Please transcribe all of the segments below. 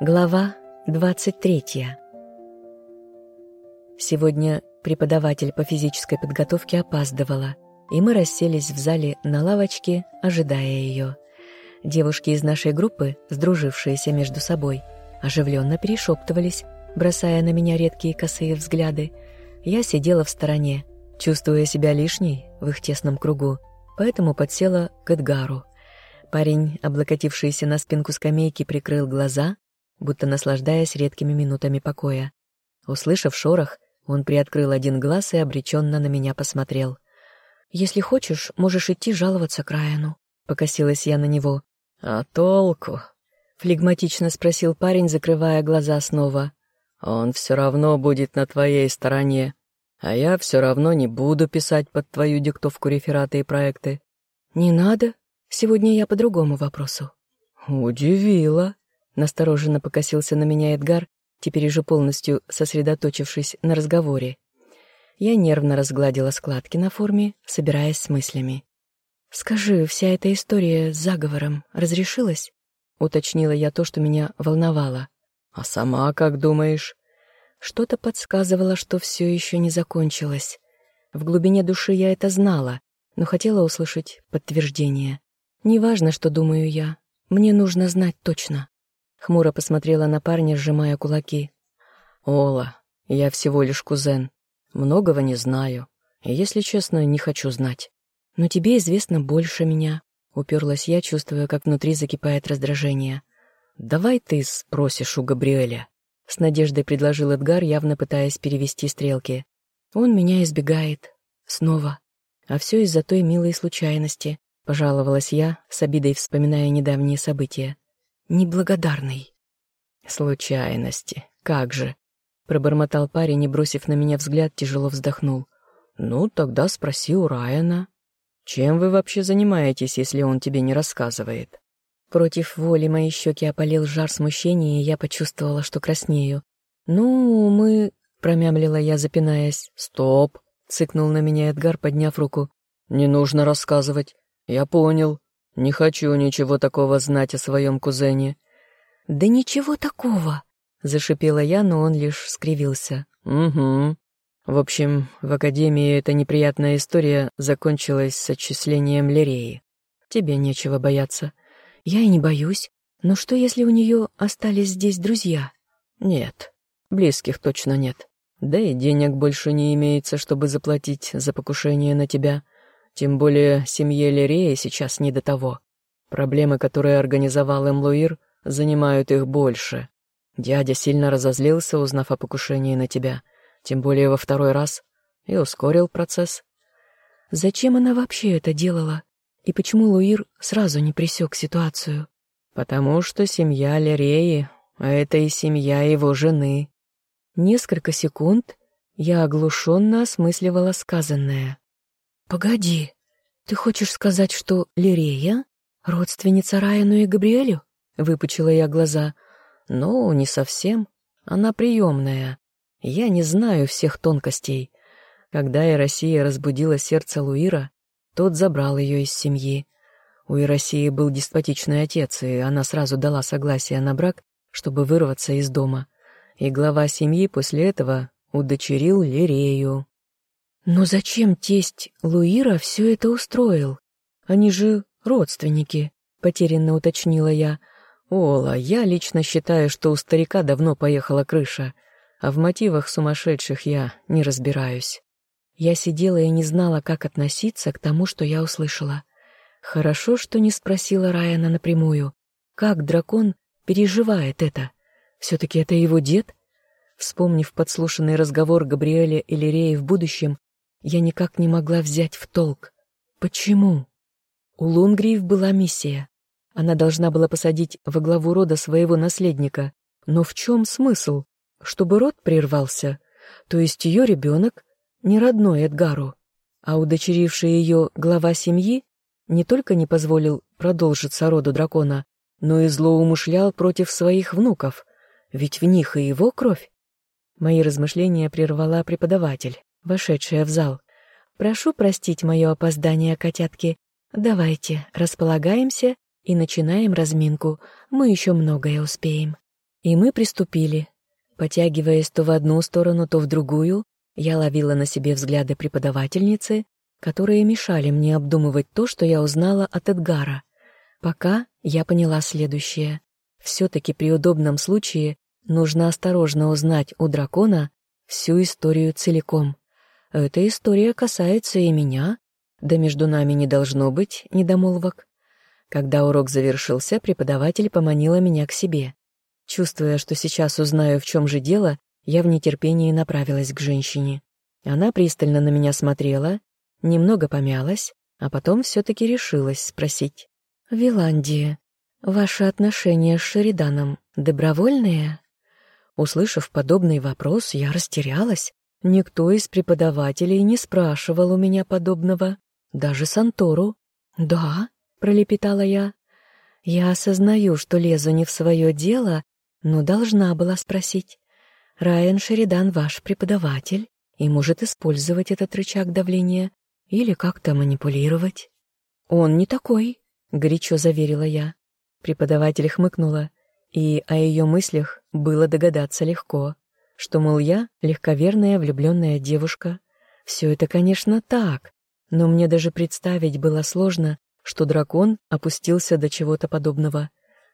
Глава 23. Сегодня преподаватель по физической подготовке опаздывала, и мы расселись в зале на лавочке, ожидая ее. Девушки из нашей группы, сдружившиеся между собой, оживленно перешептывались, бросая на меня редкие косые взгляды. Я сидела в стороне, чувствуя себя лишней в их тесном кругу, поэтому подсела к Эдгару. Парень, облокотившийся на спинку скамейки, прикрыл глаза, будто наслаждаясь редкими минутами покоя. Услышав шорох, он приоткрыл один глаз и обреченно на меня посмотрел. «Если хочешь, можешь идти жаловаться к Райану», — покосилась я на него. «А толку?» — флегматично спросил парень, закрывая глаза снова. «Он все равно будет на твоей стороне, а я все равно не буду писать под твою диктовку рефераты и проекты». «Не надо. Сегодня я по другому вопросу». «Удивила», — настороженно покосился на меня Эдгар, теперь уже полностью сосредоточившись на разговоре. Я нервно разгладила складки на форме, собираясь с мыслями. «Скажи, вся эта история с заговором разрешилась?» — уточнила я то, что меня волновало. «А сама как думаешь?» Что-то подсказывало, что все еще не закончилось. В глубине души я это знала, но хотела услышать подтверждение. «Неважно, что думаю я. Мне нужно знать точно». Хмуро посмотрела на парня, сжимая кулаки. «Ола, я всего лишь кузен. Многого не знаю. И, если честно, не хочу знать. Но тебе известно больше меня», — уперлась я, чувствуя, как внутри закипает раздражение. «Давай ты спросишь у Габриэля», — с надеждой предложил Эдгар, явно пытаясь перевести стрелки. «Он меня избегает. Снова. А все из-за той милой случайности», — пожаловалась я, с обидой вспоминая недавние события неблагодарный. Случайности, как же. Пробормотал парень и, бросив на меня взгляд, тяжело вздохнул. Ну, тогда спроси у Райана. Чем вы вообще занимаетесь, если он тебе не рассказывает? Против воли мои щеки опалил жар смущения, и я почувствовала, что краснею. «Ну, мы...» — промямлила я, запинаясь. «Стоп!» — цыкнул на меня Эдгар, подняв руку. «Не нужно рассказывать. Я понял. Не хочу ничего такого знать о своем кузене». «Да ничего такого», — зашипела я, но он лишь скривился. «Угу. В общем, в Академии эта неприятная история закончилась с отчислением Лиреи. Тебе нечего бояться». «Я и не боюсь. Но что, если у нее остались здесь друзья?» «Нет, близких точно нет. Да и денег больше не имеется, чтобы заплатить за покушение на тебя. Тем более семье Лерея сейчас не до того. Проблемы, которые организовал Эмлуир, занимают их больше. Дядя сильно разозлился, узнав о покушении на тебя, тем более во второй раз, и ускорил процесс. Зачем она вообще это делала? И почему Луир сразу не пресек ситуацию? Потому что семья Лереи, а это и семья его жены. Несколько секунд я оглушенно осмысливала сказанное. «Погоди, ты хочешь сказать, что Лирея — родственница Райану и Габриэлю?» — выпучила я глаза. «Ну, не совсем. Она приемная. Я не знаю всех тонкостей. Когда Иросия разбудила сердце Луира, тот забрал ее из семьи. У Иросии был деспотичный отец, и она сразу дала согласие на брак, чтобы вырваться из дома. И глава семьи после этого удочерил Лирею. Но зачем тесть Луира все это устроил? Они же родственники, потерянно уточнила я. Ола, я лично считаю, что у старика давно поехала крыша, а в мотивах сумасшедших я не разбираюсь. Я сидела и не знала, как относиться к тому, что я услышала. Хорошо, что не спросила Райана напрямую, как дракон переживает это. Все-таки это его дед? Вспомнив подслушанный разговор Габриэля и Лиреи в будущем, я никак не могла взять в толк. Почему? У Лунгриев была миссия. Она должна была посадить во главу рода своего наследника. Но в чем смысл? Чтобы род прервался? То есть ее ребенок не родной Эдгару, а удочеривший ее глава семьи не только не позволил продолжиться роду дракона, но и злоумышлял против своих внуков, ведь в них и его кровь. Мои размышления прервала преподаватель вошедшая в зал. «Прошу простить мое опоздание, котятки. Давайте, располагаемся и начинаем разминку. Мы еще многое успеем». И мы приступили. Потягиваясь то в одну сторону, то в другую, я ловила на себе взгляды преподавательницы, которые мешали мне обдумывать то, что я узнала от Эдгара. Пока я поняла следующее. Все-таки при удобном случае нужно осторожно узнать у дракона всю историю целиком. Эта история касается и меня, да между нами не должно быть недомолвок. Когда урок завершился, преподаватель поманила меня к себе. Чувствуя, что сейчас узнаю, в чем же дело, я в нетерпении направилась к женщине. Она пристально на меня смотрела, немного помялась, а потом все-таки решилась спросить. «Виландия, ваши отношения с Шериданом добровольные?» Услышав подобный вопрос, я растерялась. Никто из преподавателей не спрашивал у меня подобного, даже Сантору. «Да», — пролепетала я. «Я осознаю, что лезу не в свое дело, но должна была спросить. Райан Шеридан ваш преподаватель и может использовать этот рычаг давления или как-то манипулировать». «Он не такой», горячо заверила я. Преподаватель хмыкнула, и о ее мыслях было догадаться легко, что, мол, я легковерная влюбленная девушка. Все это, конечно, так, но мне даже представить было сложно, что дракон опустился до чего-то подобного.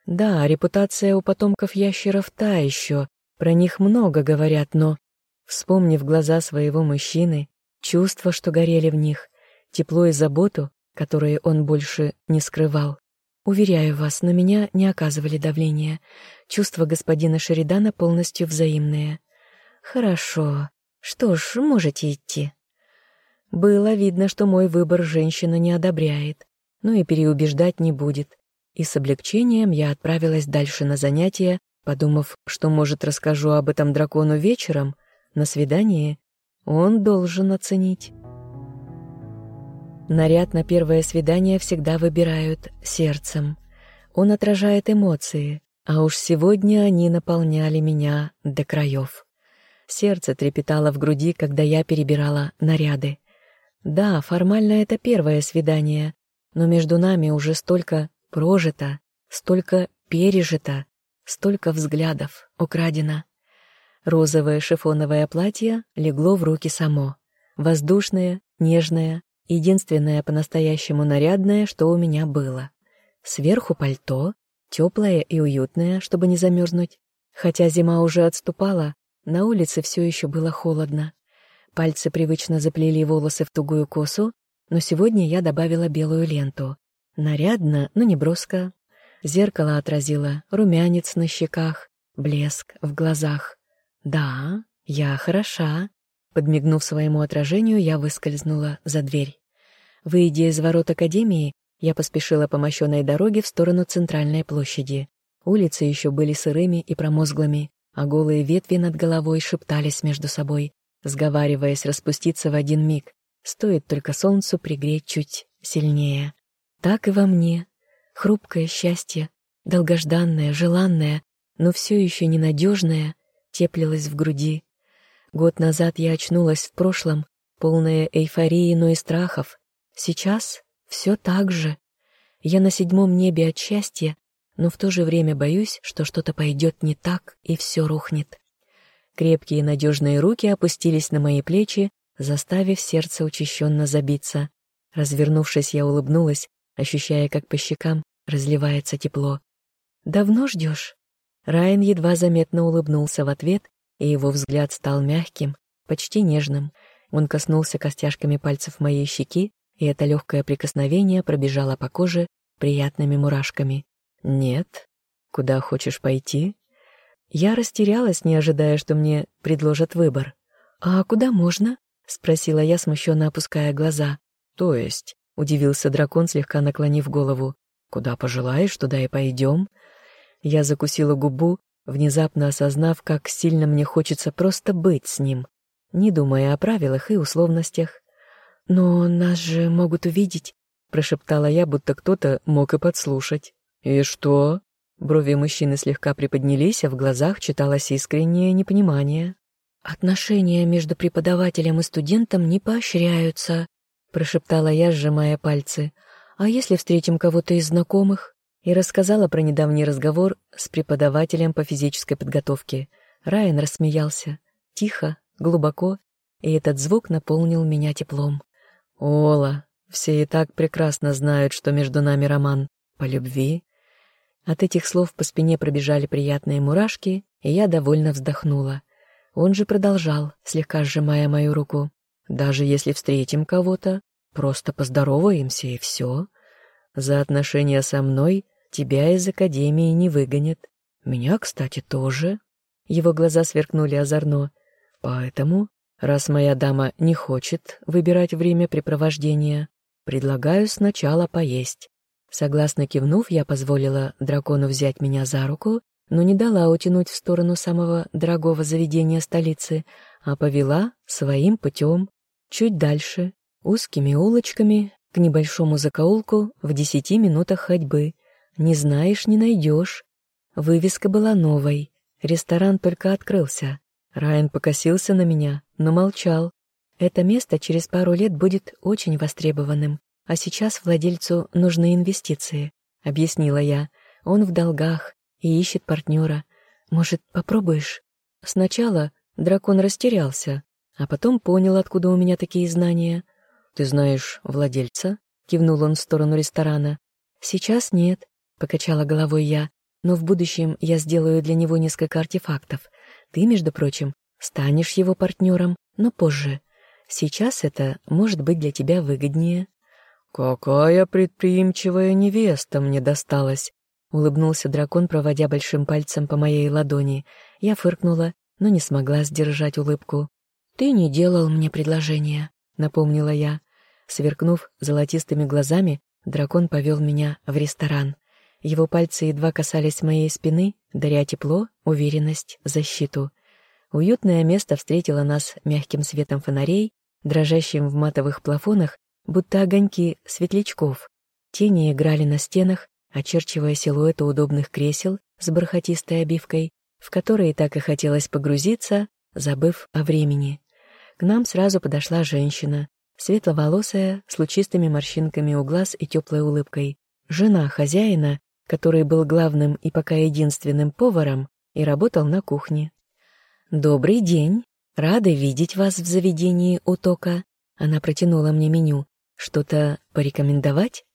Да, репутация у потомков ящеров та еще, про них много говорят, но, вспомнив глаза своего мужчины, чувства, что горели в них, тепло и заботу, которые он больше не скрывал. Уверяю вас, на меня не оказывали давления. Чувства господина Шеридана полностью взаимные. Хорошо. Что ж, можете идти. Было видно, что мой выбор женщина не одобряет, но и переубеждать не будет. И с облегчением я отправилась дальше на занятия, подумав, что, может, расскажу об этом дракону вечером, на свидании. Он должен оценить. Наряд на первое свидание всегда выбирают сердцем. Он отражает эмоции, а уж сегодня они наполняли меня до краев. Сердце трепетало в груди, когда я перебирала наряды. Да, формально это первое свидание, но между нами уже столько прожито, столько пережито, столько взглядов украдено. Розовое шифоновое платье легло в руки само. Воздушное, нежное, единственное по-настоящему нарядное, что у меня было. Сверху пальто, теплое и уютное, чтобы не замерзнуть. Хотя зима уже отступала, на улице все еще было холодно. Пальцы привычно заплели волосы в тугую косу, но сегодня я добавила белую ленту. Нарядно, но не броско. Зеркало отразило румянец на щеках, блеск в глазах. «Да, я хороша». Подмигнув своему отражению, я выскользнула за дверь. Выйдя из ворот Академии, я поспешила по мощенной дороге в сторону центральной площади. Улицы еще были сырыми и промозглыми, а голые ветви над головой шептались между собой, сговариваясь распуститься в один миг. Стоит только солнцу пригреть чуть сильнее. Так и во мне. Хрупкое счастье, долгожданное, желанное, но все еще ненадежное, теплилось в груди. Год назад я очнулась в прошлом, полная эйфории, но и страхов, Сейчас все так же. Я на седьмом небе от счастья, но в то же время боюсь, что что-то пойдет не так, и все рухнет. Крепкие надежные руки опустились на мои плечи, заставив сердце учащенно забиться. Развернувшись, я улыбнулась, ощущая, как по щекам разливается тепло. «Давно ждешь?» Райан едва заметно улыбнулся в ответ, и его взгляд стал мягким, почти нежным. Он коснулся костяшками пальцев моей щеки, и это легкое прикосновение пробежало по коже приятными мурашками. «Нет? Куда хочешь пойти?» Я растерялась, не ожидая, что мне предложат выбор. «А куда можно?» — спросила я, смущенно опуская глаза. «То есть?» — удивился дракон, слегка наклонив голову. «Куда пожелаешь, туда и пойдем». Я закусила губу, внезапно осознав, как сильно мне хочется просто быть с ним, не думая о правилах и условностях. «Но нас же могут увидеть», — прошептала я, будто кто-то мог и подслушать. «И что?» Брови мужчины слегка приподнялись, а в глазах читалось искреннее непонимание. «Отношения между преподавателем и студентом не поощряются», — прошептала я, сжимая пальцы. «А если встретим кого-то из знакомых?» И рассказала про недавний разговор с преподавателем по физической подготовке. Райан рассмеялся. Тихо, глубоко, и этот звук наполнил меня теплом. «Ола, все и так прекрасно знают, что между нами роман. По любви?» От этих слов по спине пробежали приятные мурашки, и я довольно вздохнула. Он же продолжал, слегка сжимая мою руку. «Даже если встретим кого-то, просто поздороваемся и все. За отношения со мной тебя из академии не выгонят. Меня, кстати, тоже». Его глаза сверкнули озорно. «Поэтому, раз моя дама не хочет выбирать время препровождения, предлагаю сначала поесть». Согласно кивнув, я позволила дракону взять меня за руку но не дала утянуть в сторону самого дорогого заведения столицы, а повела своим путем, чуть дальше, узкими улочками, к небольшому закоулку в десяти минутах ходьбы. Не знаешь, не найдешь. Вывеска была новой. Ресторан только открылся. Райан покосился на меня, но молчал. Это место через пару лет будет очень востребованным, а сейчас владельцу нужны инвестиции, объяснила я. Он в долгах, и ищет партнера. Может, попробуешь? Сначала дракон растерялся, а потом понял, откуда у меня такие знания. «Ты знаешь владельца?» — кивнул он в сторону ресторана. «Сейчас нет», — покачала головой я, «но в будущем я сделаю для него несколько артефактов. Ты, между прочим, станешь его партнером, но позже. Сейчас это может быть для тебя выгоднее». «Какая предприимчивая невеста мне досталась!» Улыбнулся дракон, проводя большим пальцем по моей ладони. Я фыркнула, но не смогла сдержать улыбку. «Ты не делал мне предложения», — напомнила я. Сверкнув золотистыми глазами, дракон повел меня в ресторан. Его пальцы едва касались моей спины, даря тепло, уверенность, защиту. Уютное место встретило нас мягким светом фонарей, дрожащим в матовых плафонах, будто огоньки светлячков. Тени играли на стенах, очерчивая силуэты удобных кресел с бархатистой обивкой, в которые так и хотелось погрузиться, забыв о времени. К нам сразу подошла женщина, светловолосая, с лучистыми морщинками у глаз и теплой улыбкой. Жена хозяина, который был главным и пока единственным поваром и работал на кухне. «Добрый день! Рада видеть вас в заведении Утока!» Она протянула мне меню. «Что-то порекомендовать?»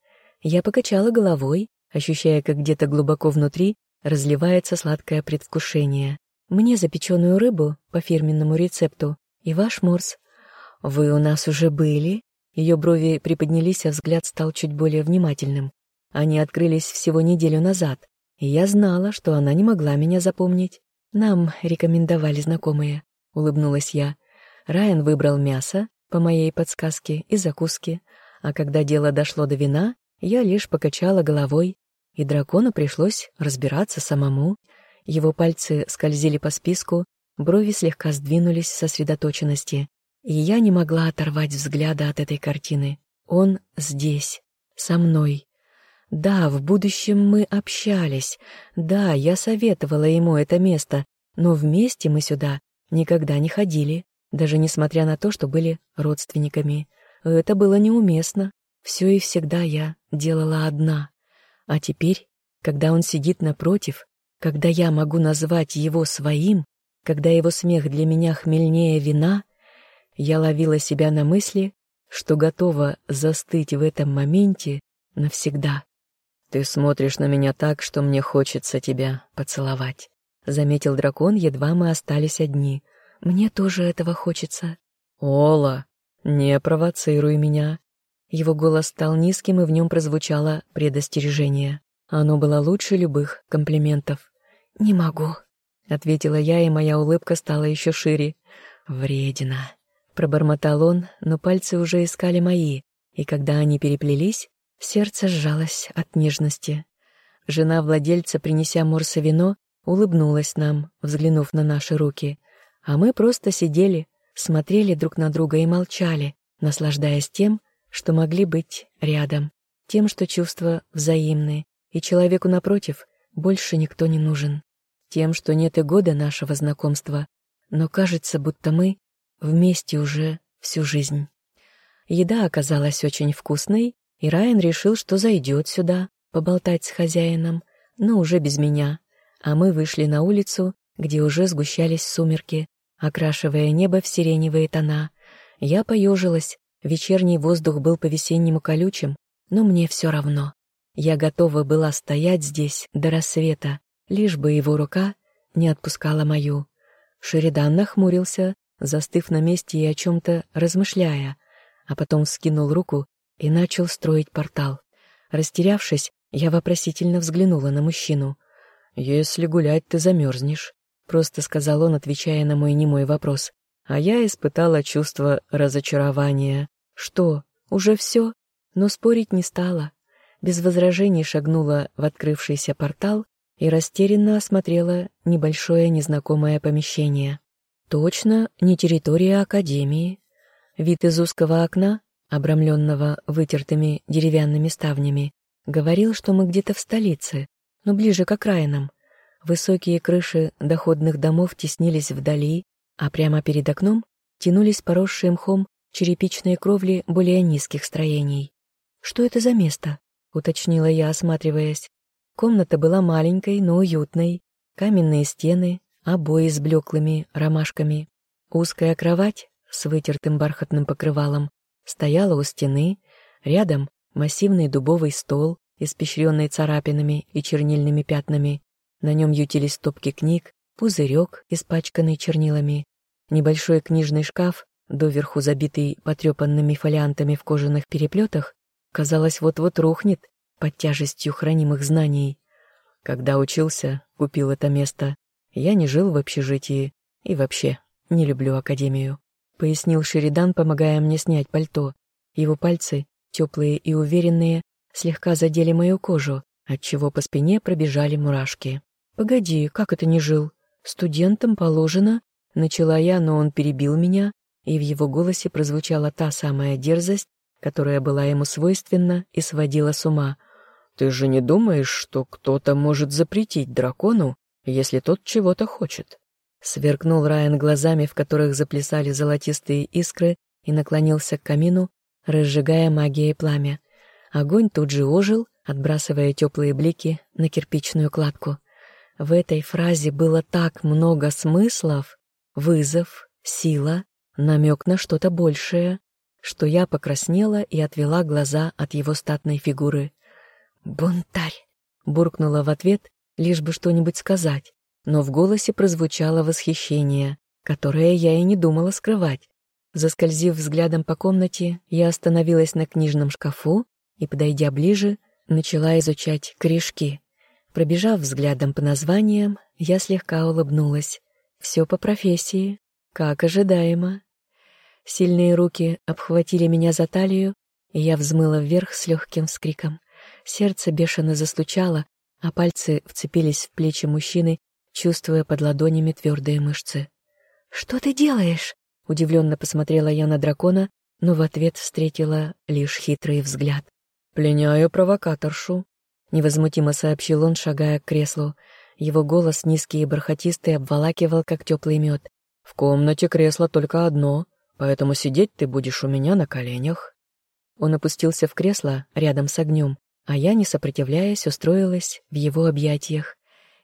Я покачала головой, ощущая, как где-то глубоко внутри разливается сладкое предвкушение. Мне запеченную рыбу по фирменному рецепту и ваш морс. Вы у нас уже были? Ее брови приподнялись, а взгляд стал чуть более внимательным. Они открылись всего неделю назад, и я знала, что она не могла меня запомнить. Нам рекомендовали знакомые, улыбнулась я. Райан выбрал мясо, по моей подсказке, и закуски, а когда дело дошло до вина, я лишь покачала головой, и дракону пришлось разбираться самому. Его пальцы скользили по списку, брови слегка сдвинулись в сосредоточенности, и я не могла оторвать взгляда от этой картины. Он здесь, со мной. Да, в будущем мы общались, да, я советовала ему это место, но вместе мы сюда никогда не ходили, даже несмотря на то, что были родственниками. Это было неуместно. Все и всегда я делала одна. А теперь, когда он сидит напротив, когда я могу назвать его своим, когда его смех для меня хмельнее вина, я ловила себя на мысли, что готова застыть в этом моменте навсегда. «Ты смотришь на меня так, что мне хочется тебя поцеловать», — заметил дракон, едва мы остались одни. «Мне тоже этого хочется». «Ола, не провоцируй меня», его голос стал низким, и в нем прозвучало предостережение. Оно было лучше любых комплиментов. «Не могу», — ответила я, и моя улыбка стала еще шире. «Вредина», — пробормотал он, но пальцы уже искали мои, и когда они переплелись, сердце сжалось от нежности. Жена владельца, принеся Морса вино, улыбнулась нам, взглянув на наши руки, а мы просто сидели, смотрели друг на друга и молчали, наслаждаясь тем, что могли быть рядом, тем, что чувства взаимны, и человеку напротив больше никто не нужен, тем, что нет и года нашего знакомства, но кажется, будто мы вместе уже всю жизнь. Еда оказалась очень вкусной, и Райан решил, что зайдет сюда поболтать с хозяином, но уже без меня. а мы вышли на улицу, где уже сгущались сумерки, окрашивая небо в сиреневые тона. Я поежилась, вечерний воздух был по-весеннему колючим, но мне все равно. Я готова была стоять здесь до рассвета, лишь бы его рука не отпускала мою. Шеридан нахмурился, застыв на месте и о чем-то размышляя, а потом скинул руку и начал строить портал. Растерявшись, я вопросительно взглянула на мужчину. «Если гулять, ты замерзнешь», — просто сказал он, отвечая на мой немой вопрос. А я испытала чувство разочарования. «Что, уже все?» Но спорить не стала. Без возражений шагнула в открывшийся портал и растерянно осмотрела небольшое незнакомое помещение. Точно не территория Академии. Вид из узкого окна, обрамленного вытертыми деревянными ставнями, говорил, что мы где-то в столице, но ближе к окраинам. Высокие крыши доходных домов теснились вдали, а прямо перед окном тянулись поросшие мхом черепичные кровли более низких строений. «Что это за место?» — уточнила я, осматриваясь. Комната была маленькой, но уютной. Каменные стены, обои с блеклыми ромашками. Узкая кровать с вытертым бархатным покрывалом стояла у стены, рядом массивный дубовый стол, испещренный царапинами и чернильными пятнами. На нем ютились стопки книг, пузырек, испачканный чернилами, небольшой книжный шкаф, доверху забитый потрепанными фолиантами в кожаных переплетах, казалось, вот-вот рухнет под тяжестью хранимых знаний. Когда учился, купил это место, я не жил в общежитии и вообще не люблю академию», — пояснил Шеридан, помогая мне снять пальто. Его пальцы, теплые и уверенные, слегка задели мою кожу, отчего по спине пробежали мурашки. «Погоди, как это не жил? Студентам положено...» Начала я, но он перебил меня, и в его голосе прозвучала та самая дерзость, которая была ему свойственна и сводила с ума. «Ты же не думаешь, что кто-то может запретить дракону если тот чего-то хочет. Сверкнул Райан глазами, в которых заплясали золотистые искры, и наклонился к камину, разжигая магией пламя. Огонь тут же ожил, отбрасывая теплые блики на кирпичную кладку. В этой фразе было так много смыслов — вызов, сила, намек на что-то большее, что я покраснела и отвела глаза от его статной фигуры. «Бунтарь!» — буркнула в ответ лишь бы что-нибудь сказать, но в голосе прозвучало восхищение, которое я и не думала скрывать. Заскользив взглядом по комнате, я остановилась на книжном шкафу и, подойдя ближе, начала изучать корешки. Пробежав взглядом по названиям, я слегка улыбнулась. Все по профессии, как ожидаемо. Сильные руки обхватили меня за талию, и я взмыла вверх с легким вскриком. Сердце бешено застучало, а пальцы вцепились в плечи мужчины, чувствуя под ладонями твердые мышцы. «Что ты делаешь?» — удивленно посмотрела я на дракона, но в ответ встретила лишь хитрый взгляд. «Пленяю провокаторшу», — невозмутимо сообщил он, шагая к креслу. Его голос, низкий и бархатистый, обволакивал, как теплый мед. «В комнате кресло только одно, поэтому сидеть ты будешь у меня на коленях». Он опустился в кресло рядом с огнем, а я, не сопротивляясь, устроилась в его объятиях.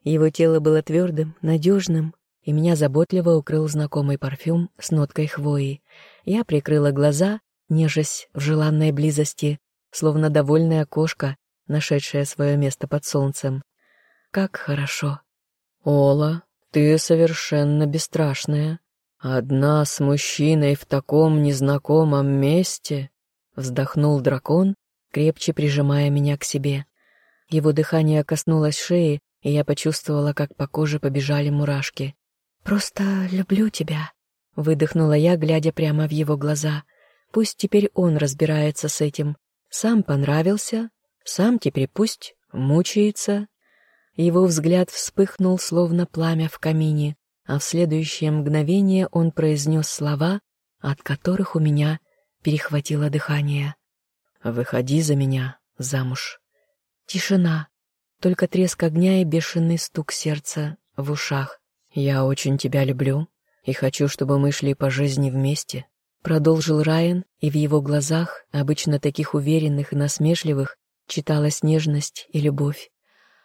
Его тело было твердым, надежным, и меня заботливо укрыл знакомый парфюм с ноткой хвои. Я прикрыла глаза, нежась в желанной близости, словно довольная кошка, нашедшая свое место под солнцем. Как хорошо. «Ола, ты совершенно бесстрашная. Одна с мужчиной в таком незнакомом месте?» Вздохнул дракон, крепче прижимая меня к себе. Его дыхание коснулось шеи, и я почувствовала, как по коже побежали мурашки. «Просто люблю тебя», — выдохнула я, глядя прямо в его глаза. «Пусть теперь он разбирается с этим. Сам понравился, сам теперь пусть мучается». Его взгляд вспыхнул, словно пламя в камине, а в следующее мгновение он произнес слова, от которых у меня перехватило дыхание. «Выходи за меня замуж». Тишина, только треск огня и бешеный стук сердца в ушах. «Я очень тебя люблю и хочу, чтобы мы шли по жизни вместе», продолжил Райан, и в его глазах, обычно таких уверенных и насмешливых, читалась нежность и любовь.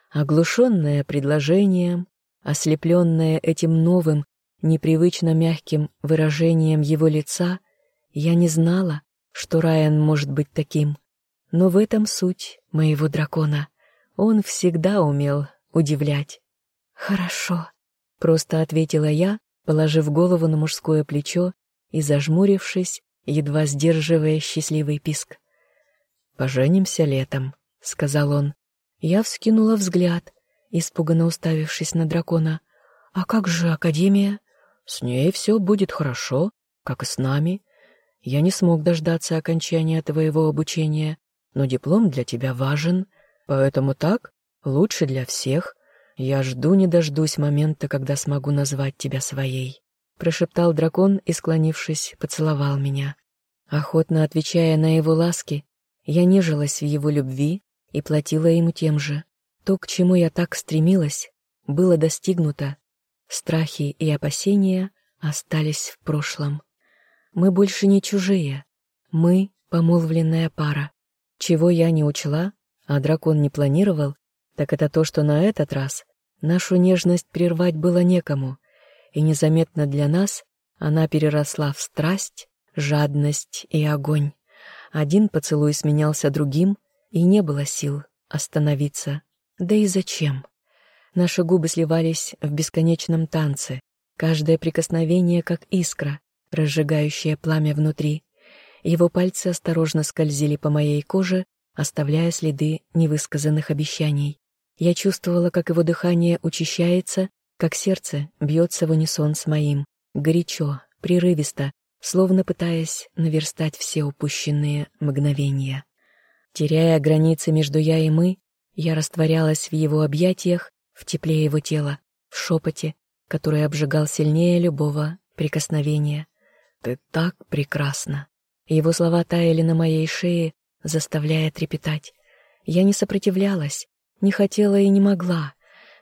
Оглушенная предложением, ослепленная этим новым, непривычно мягким выражением его лица, я не знала, что Райан может быть таким. Но в этом суть моего дракона. Он всегда умел удивлять. «Хорошо», — просто ответила я, положив голову на мужское плечо и зажмурившись, едва сдерживая счастливый писк. «Поженимся летом», — сказал он. Я вскинула взгляд, испуганно уставившись на дракона. «А как же Академия?» «С ней все будет хорошо, как и с нами. Я не смог дождаться окончания твоего обучения, но диплом для тебя важен, поэтому так лучше для всех. Я жду не дождусь момента, когда смогу назвать тебя своей», — прошептал дракон и, склонившись, поцеловал меня. Охотно отвечая на его ласки, я нежилась в его любви и платила ему тем же. То, к чему я так стремилась, было достигнуто. Страхи и опасения остались в прошлом. Мы больше не чужие. Мы — помолвленная пара. Чего я не учла, а дракон не планировал, так это то, что на этот раз нашу нежность прервать было некому, и незаметно для нас она переросла в страсть, жадность и огонь. Один поцелуй сменялся другим, и не было сил остановиться. Да и зачем? Наши губы сливались в бесконечном танце, каждое прикосновение как искра, разжигающая пламя внутри. Его пальцы осторожно скользили по моей коже, оставляя следы невысказанных обещаний. Я чувствовала, как его дыхание учащается, как сердце бьется в унисон с моим, горячо, прерывисто, словно пытаясь наверстать все упущенные мгновения. Теряя границы между «я» и «мы», я растворялась в его объятиях, в тепле его тела, в шепоте, который обжигал сильнее любого прикосновения. «Ты так прекрасна!» Его слова таяли на моей шее, заставляя трепетать. Я не сопротивлялась, не хотела и не могла.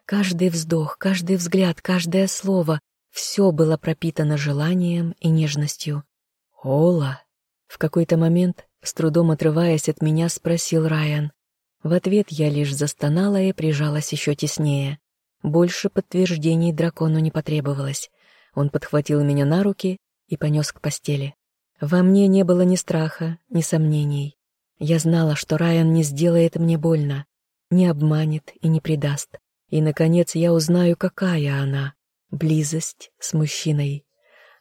Каждый вздох, каждый взгляд, каждое слово — все было пропитано желанием и нежностью. «Ола!» В какой-то момент, с трудом отрываясь от меня, спросил Райан. В ответ я лишь застонала и прижалась еще теснее. Больше подтверждений дракону не потребовалось. Он подхватил меня на руки и понес к постели. Во мне не было ни страха, ни сомнений. Я знала, что Райан не сделает мне больно, не обманет и не предаст. И, наконец, я узнаю, какая она — близость с мужчиной.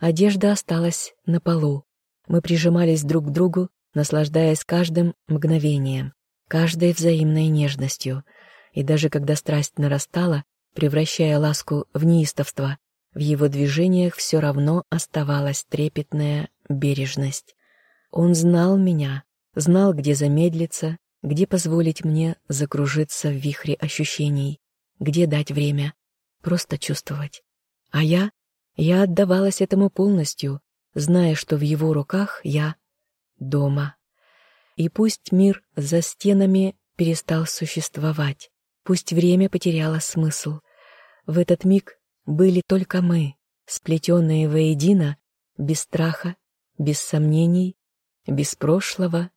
Одежда осталась на полу. Мы прижимались друг к другу, наслаждаясь каждым мгновением, каждой взаимной нежностью. И даже когда страсть нарастала, превращая ласку в неистовство, в его движениях все равно оставалась трепетная бережность. Он знал меня, знал, где замедлиться, где позволить мне закружиться в вихре ощущений, где дать время, просто чувствовать. А я, я отдавалась этому полностью, зная, что в его руках я дома. И пусть мир за стенами перестал существовать, пусть время потеряло смысл. В этот миг были только мы, сплетенные воедино, без страха, без сомнений, без прошлого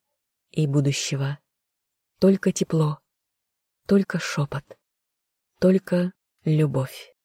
и будущего. Только тепло, только шепот, только любовь.